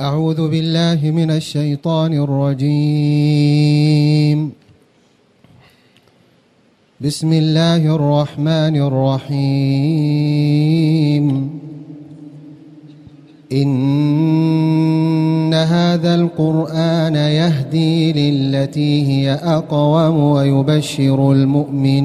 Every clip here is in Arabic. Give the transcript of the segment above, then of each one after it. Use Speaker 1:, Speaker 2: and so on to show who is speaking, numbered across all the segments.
Speaker 1: أعوذ بالله من الشيطان الرجيم. بسم الله الرحمن الرحيم. إن هذا القرآن يهدي للتي هي أقوم ويبشر المؤمنين.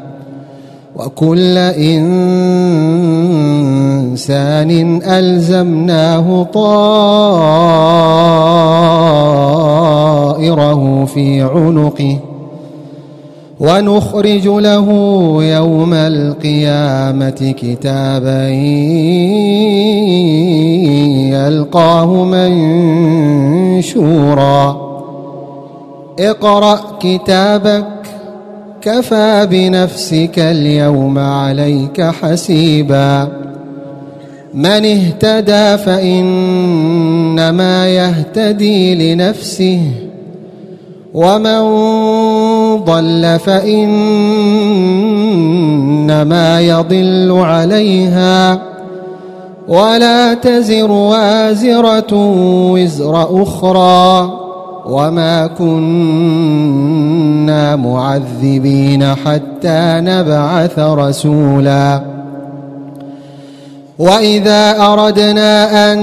Speaker 1: وكل إنسان ألزمناه طائره في عنقه ونخرج له يوم القيامة كتابا يلقاه منشورا. اقرأ كتابك كفى بنفسك اليوم عليك حسيبا. من اهتدى فإنما يهتدي لنفسه ومن ضل فإنما يضل عليها. ولا تزر وازرة وزر أخرى. وما كنا معذبين حتى نبعث رسولا. وإذا أردنا أن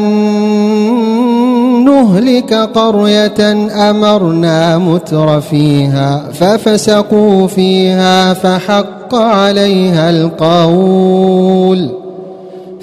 Speaker 1: نهلك قرية أمرنا متر فيها ففسقوا فيها فحق عليها القول.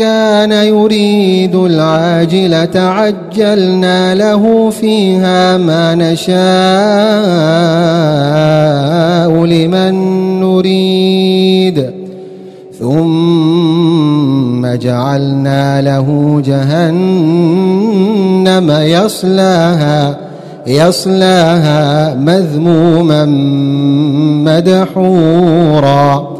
Speaker 1: كان يريد العاجلة عجلنا له فيها ما نشاء لمن نريد. ثم جعلنا له جهنم يصلاها يصلاها مذموما مدحورا.